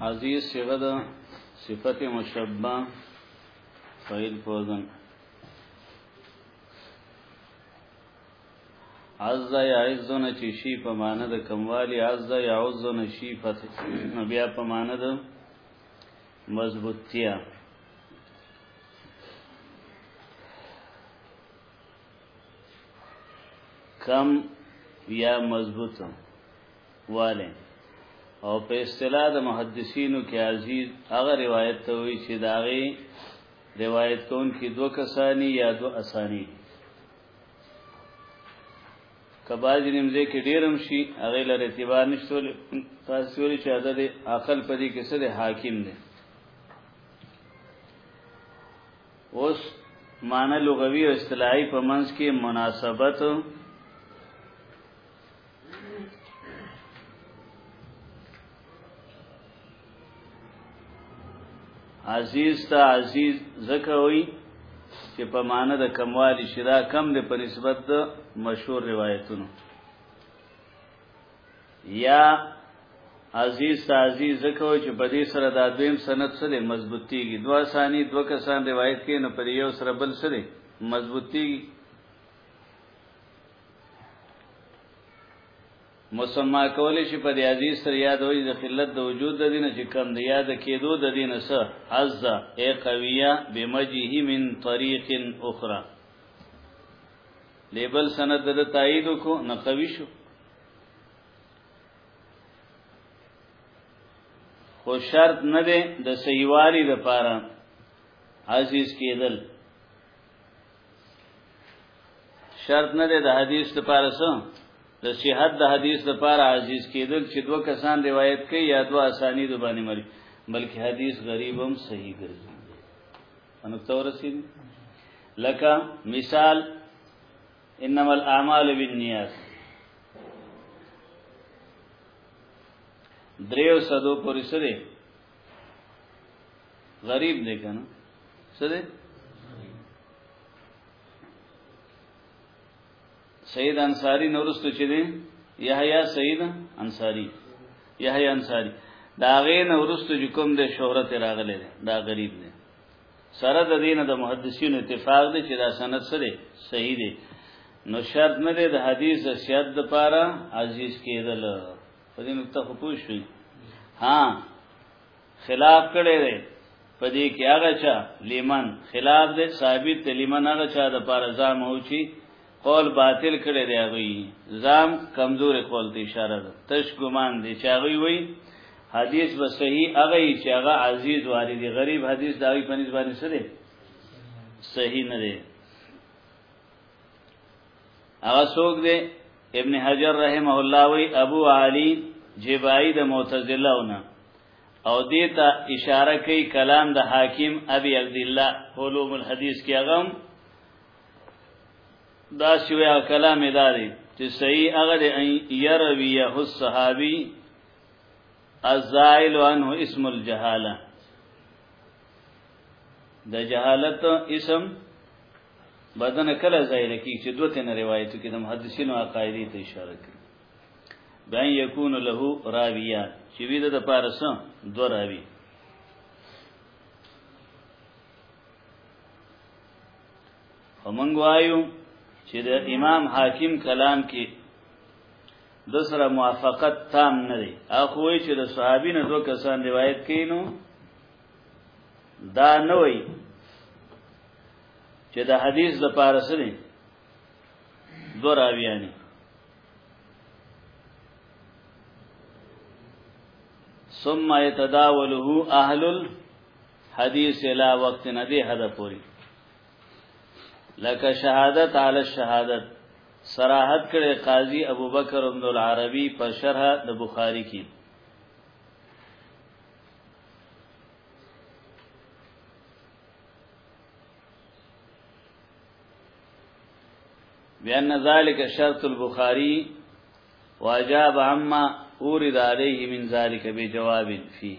هذه صيغه ده صفت مشبه فعل فوزن عز يعزن چې شي په معنی د کموالی عز يعزن شي فتح بیا په معنی د مضبوطتیا کم یا مضبوط والے او په اصطلاح د محدثینو کې عزیز هغه روایت ته وی چې داغه روایت کون کې دو کسانی یا دو اسانی کباز نیمزه کې ډیرم شي هغه لر اعتبار نشته تاسو ویل چې عدد عقل پدې کې سره حاکم دی اوس معنی لغوي او اصطلاحي په منځ کې مناسبت عزیز ته عزیز زکه وي چې په معنی د کموالی شدا کم د په نسبت مشهور روایتونو یا عزیز سازی زکو چې په دې سره دا دویم سند سره مضبوطیږي دوا ثانی دو کسان روایت کوي نو پر یو سره بل سره مضبوطیږي مسما کولی شي په دې عزیز سره یاد وي د خلت د وجود د دینه چې کم دی یاد کېدو د دینه سره عز ای قویه بمجه من طریق اخرى لیبل سند د تایید کو نه قوی شو خو شرط نه ده د صحیحوالي لپاره عزیز کېدل شرط نه ده د حدیث لپاره څه د صحت د حدیث لپاره عزیز کېدل چې دوه کسان روایت کوي یا دوه اسانی د باندې مري بلکې حدیث غریب هم صحیح ګرځي انو تورسین لکه مثال انما الاعمال بالنیات دریو صدو پوری سره غریب دی کنه سره سید انصاری نورستو چې دی یحیی سید انصاری یحیی انصاری دا غې نورستو چې کوم د شهرت راغله دا غریب دی سره د دینه د محدثینو اتفاق دی چې دا سند سره صحیح دی نو شرط نه دی د حدیث د صحت لپاره عزیز کېدل په دې نقطه خو پوه شئ ها خلاف کړي دی په دې کې هغه چا لیمن خلاف دی ثابت لیمن هغه چا د لپاره ځام او چی قول باطل کړی دی هغوی زام کمزورې قول ته اشاره ده تش ګمان دی چې هغوی وایي حدیث به صحیح هغه چې هغه عزیز واردی غریب حدیث دا وی پنځ باندې سره صحیح نه دی هغه څوک دی ابن حجر رحمه الله وی ابو علی جبائی د معتزله ونه او دیتا اشاره کوي کلام د حاکم ابي عبد الله علوم الحديث کې هغه دا شویا کلام داري چې صحیح هغه دی يرويه الصحابي الزائل عنه اسم الجهاله د جهالت اسم بدن کله زائل کی چې دوه تن روایتو کې د محدثینو عقایدی ته اشاره کوي بان یکون له راویه چې وی د پارسه دوه راوی ومنګ وایو چې د امام حاکم کلام کې د سره موافقت تام نه دی اخو وی چې د صحابي نه دوه کسان روایت کینو دا نه وی چې د حدیث د پارسنی دو راویانی ثم يتداوله اهل حدیث لا وقت نه دی حدا پوری لکه شهادت علی الشهادت صراحت کړي قاضي ابوبکر ابن العربي په شرح د بخاری کې بأن ذلك شرط البخاري واجاب عما اورد عليه من ذلك بجواب فيه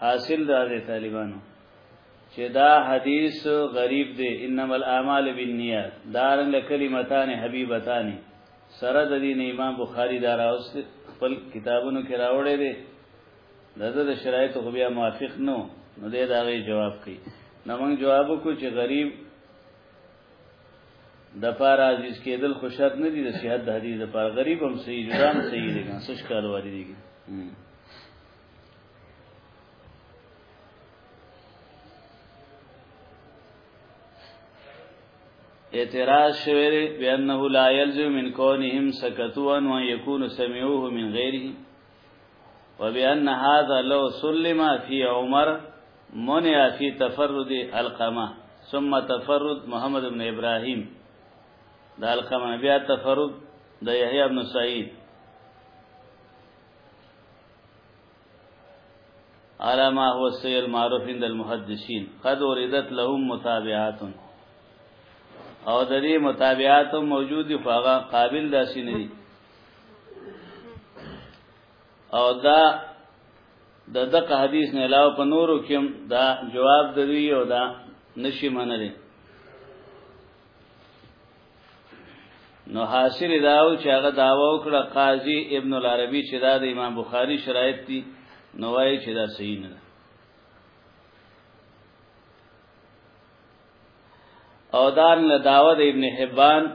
حاصل دا دی طالبانو چې دا حدیث غریب دی انما الاعمال بالنیات دا رنګ کلمتان حبیبتان سره د دین امام بخاری دا راوس خپل کتابونو کې راوړی دی دغه د شرایط خو بیا موافق نو نو دې دا غي جواب کوي نو موږ جواب کو چې غریب د پار عزیز کېدل خو شرط نه دي د صحت د حدیث د پار غریب هم صحیح جدا هم صحیح دي څه ښکار واري دي اعتراض شویری بانه لا يلزم من كونهم سكتوا وان يكون سمعوه من غيره وبان هذا لو سلم في عمر منع في تفرد القمه ثم تفرد محمد بن ابراهيم دا القمه بیا تفرد د يحيى بن سعيد على ما هو السي المعروف عند المحدثين قد وردت لهم متابعات او د دې متابعات موجود دي فغا قابل داسي نه دي او دا د دغه حدیث نه علاوه په نورو کې دا جواب دوی او دا نشي منلې نو حاصل داو چې هغه داوا وکړه قاضي ابن العربي چې دا د امام بخاري شرایط دي نو وایي چې دا صحیح نه ده او دان له داوا د ابن حبان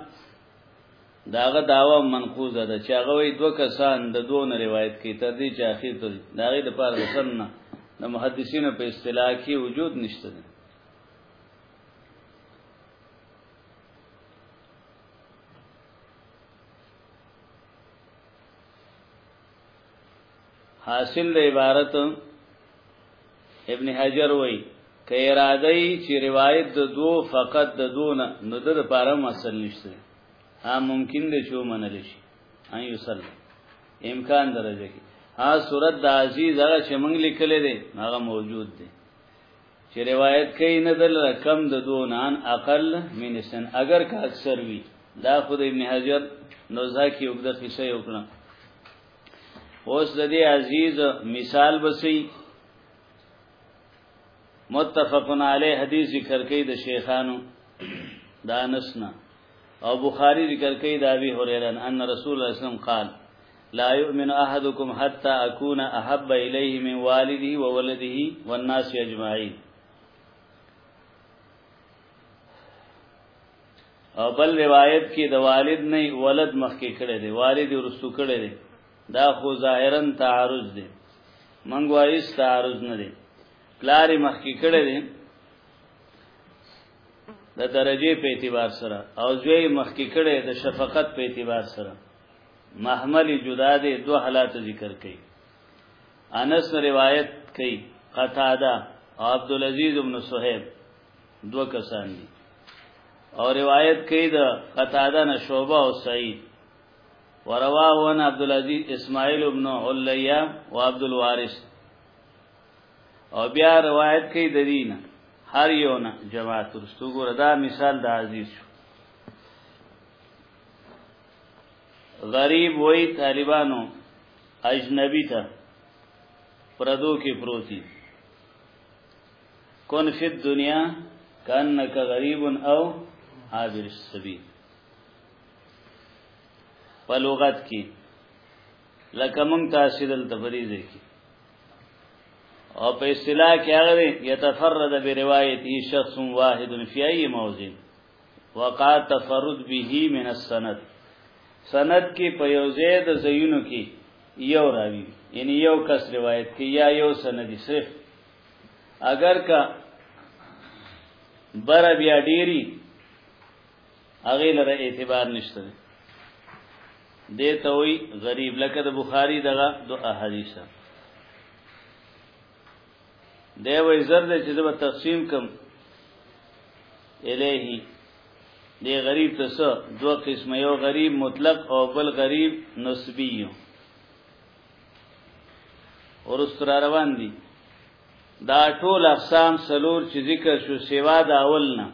داغه داوا منقوزه ده چې هغه وی دوه کسان د دوه نه روایت کوي تر دې چې اخیر ته داغه د پاره حسن نه د محدثینو په اصطلاح کې وجود نشته ده حاصل د عبارت ابن حجر وای ک اراده چې روایت د دو فقط د دون نو د لپاره مسل نشته ها ممکن دی چې ومنل شي ان یوسل امکان درجه کې ها صورت د عزیز هغه چې موږ لیکلې ده هغه موجود دی چې روایت کوي نه دل کم د دونان اقل من سن اگر که اکثر وي دا خود ابن حجر نوزا کې یو د قصه یو کړه اوس د دې عزیز مثال بسي متفقن علی حدیث ذکر کوي د شیخانو دانسنا او بخاری ذکر کوي د ابي هريره ان رسول الله صلی الله علیه وسلم قال لا يؤمن احدكم حتى اكون احب اليه من والده وولده والناس اجمعين او بل روایت کې د والد نه ولد مخکې کړي دي والد ورسو کړي دي دا خو ظاهرا تعارض دي منګ وایس تعارض نه دي پلار مخکې کړي دي د درجه په اعتبار سره او زوی مخکې کړي د شفقت په اعتبار سره محمل جدا دی دو حالات ذکر کړي انس روایت کړي قتاده او عبد العزيز ابن صہیب دو کسان دي او روایت کړي د قتاده نه شوبه او سعید ورواه عن عبد العزيز اسماعيل ابن عليا وعبد الوارث او بیا روایت کړي د دینه هر یو نه جماعت رستو ګور دا مثال د عزیز شو غریب وای طالبانو اجنبی ته پردو کې پروتي کون فی الدنیا کانک غریب او عابر السبیل په لغت کې لکه مونږ تاسو دلته فریضه کې او په اصطلاح کې هغه یتفرد بروایت شخص واحد فی ای موضع وقا تفرد به من السند سند کې په یو ځای د زینو کې یو راوی یعنی یو کس روایت کې یا یو سندی صرف اگر کا بر بیا ډیری هغه لره اعتبار نشته دې ته وی غریب لکه د بخاری دغه دو احادیثه دی وای زر دې چې زما تقسیم کم الہی دی غریب ته څه دوه قسمه یو غریب مطلق او بل غریب نسبی ورستر روان دي دا ټول اقسام سلور چې ذکر شو سیوا د اول نه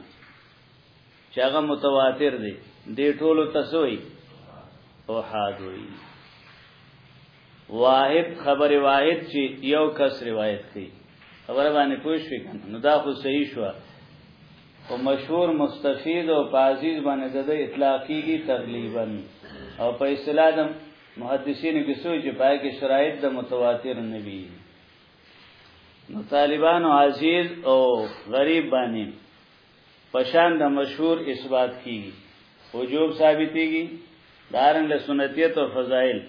چې هغه متواتر دی دې ټولو تسوي او حادوي واحد خبر واحد چې یو کس روایت کوي خبره باندې پوه شئ کنه نو دا خو صحیح شو او مشهور مستفید او پازیز باندې د اطلاقی کی تقریبا او په اصطلاح د محدثین کې سوچ چې پای کې شرایط د متواتر نبی نو طالبان عزیز او غریب باندې پشان د مشهور اثبات کیږي وجوب ثابتېږي دارن له سنتیت او فضائل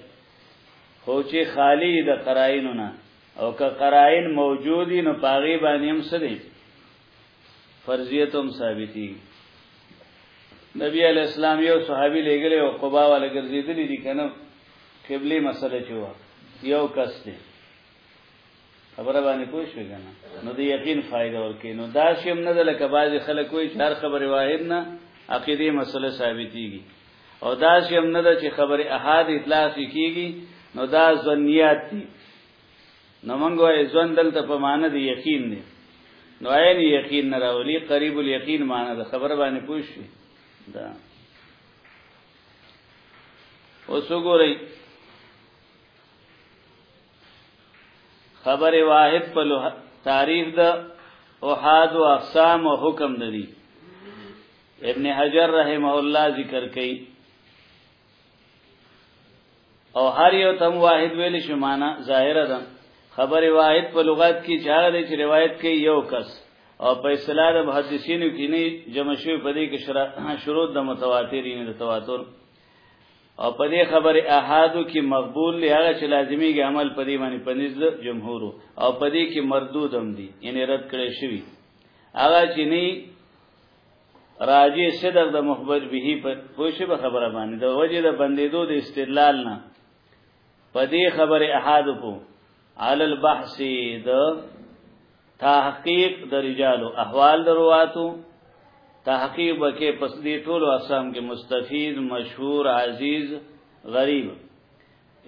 خو چې خالی د قرائنو نه او که قرائن موجودی نو پاغي باندې هم سدي فرضیت هم ثابتي نبی علی اسلام یو صحابي لګلې او قبا ولا ګرځیدلې دي کنه قبله مسله چوا یو کس دی خبره باندې پوه شو کنه نو د یقین فائدہ ورکې نو دا شی هم نه ده لکه باز خلک وایي چې هر خبره واحد نه عقیده مسله ثابتېږي او دا شی هم نه ده چې خبره احاد اطلاق کیږي نو دا ظنیات دي نو موږ وایي ځوان دلته په معنی د یقین دی نو عین یقین نه راولي قریب الیقین معنی د خبره باندې پوه شو دا اوس وګورئ خبر واحد په تعریف د احاد او اقسام او حکم ددی ابن حجر رحمه الله ذکر کوي او هر یو تم واحد ویل شي معنا ظاهر ده خبر واحد په لغت کې چاره دی چې روایت کوي یو کس او په اصطلاح د محدثینو کې نه جمع شوی په دې کې شروط د متواترین د تواتر او په دې خبره احادو کې مقبول دی هغه چې لازمیږي عمل په دې باندې پنځ جمهور او په دې کې مردود هم دي یعنی رد کړي شوی هغه چې نه راجی صدق د مخبر به په پوښي به خبره باندې د وجه د بندیدو د استدلال نه په دې خبره احادو په علی البحث د تحقیق د رجالو احوال درواتو تحقیق وکي پس دې ټول اقسام کې مستفید مشهور عزیز غریب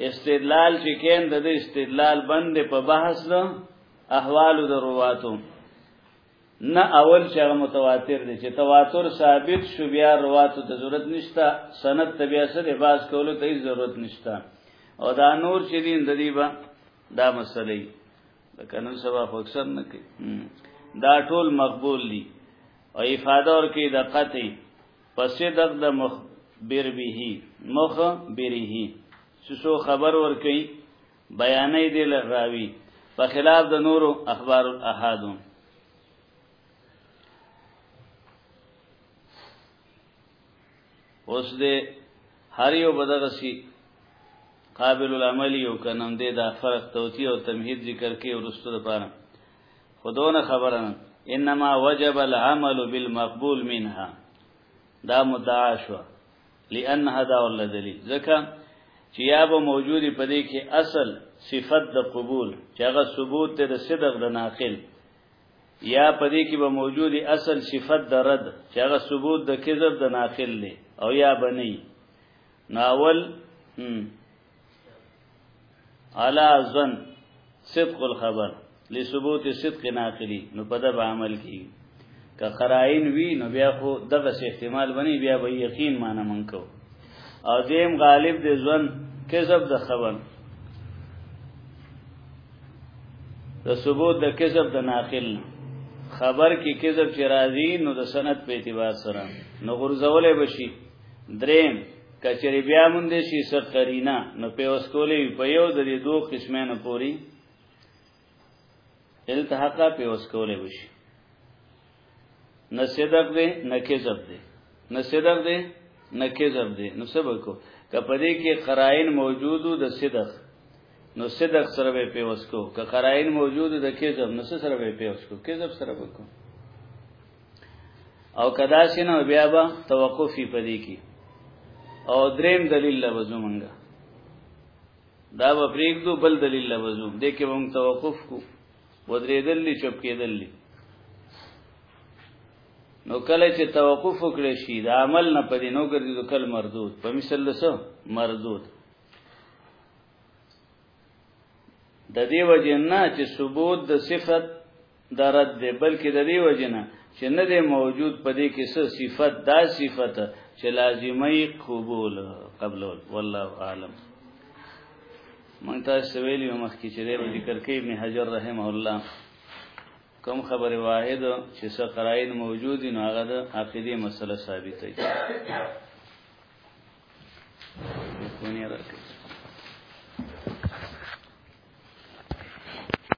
استدلال چې کین د استدلال بند په بحث ده احوال درواتو نه اول چې هغه متواتر دي چې تواتر ثابت شو بیا رواتو ته ضرورت نشته سند ته بیا سره باز کولو ته ضرورت نشته او دا نور چې دین د دې با دا مسلې د قانون سبا خو اکثر نه کوي دا ټول مقبول دي او افاده ور کوي د قطعي پسې دغه د مخبر به مخ بره سو خبر ور کوي بیانې دې له راوی په خلاف د نورو اخبار الاحادو اوس دې هر یو بدغسی قابل العمل یو کنم دې دا فرق توتی او تمهید ذکر کې ورستو لپاره خودونه خبره انما وجب العمل بالمقبول منها دا مدعا شو لأن هدا ول دلیل ځکه چې یا به موجودی په دې کې اصل صفت د قبول چې هغه ثبوت ته د صدق د ناقل یا په دې کې به موجودی اصل صفت د رد چې هغه ثبوت د کذب د ناقل دی او یا بنی ناول علا ظن صدق الخبر لثبوت صدق ناقلی نو په دغه عمل کې که خراین وی نو بیا خو دغه احتمال بنی بیا به یقین معنی منکو او دیم غالب دی ځن کذب د خبر د ثبوت د کذب د ناقل خبر کې کذب چې راځي نو د سند په اعتبار سره نو غرزولې بشي دریم کچری بیا مونږ دې شي څه قرینا نو په اوس کولې په یو د دې دوه قسمه نه پوری التحاقا په اوس کولې وشي نه صدق دې نه کذب دې نه صدق دې نه کذب دې نو سبق کو کپدې کې قرائن موجودو د صدق نو صدق سره به په اوس کو که قرائن موجودو د کذب نو سره به په اوس کو کذب سره وکړو او کدا سينو بیا به توقفي پدې کې او دریم دلیل لوزو مونږه دا به پریږدو بل دلیل لوزو دې کې مونږ توقف کو ودرېدل لې چپ کېدل لې نو کله چې توقف وکړي شي د عمل نه پدې نو ګرځي د کل مردود په مثال لسو مردود د دې وجه نه چې ثبوت د صفت دا رد دی بلکې د دې وجنه چې نه دی موجود په دې کې څه صفت دا صفت چې لازمي قبول قبلول والله اعلم مونږ تاسو ویلي مخکې چې د ذکر کې ابن حجر رحمه الله کوم خبر واحد چې څه قرائن موجود نه هغه د عقيدي مسله ثابتې دي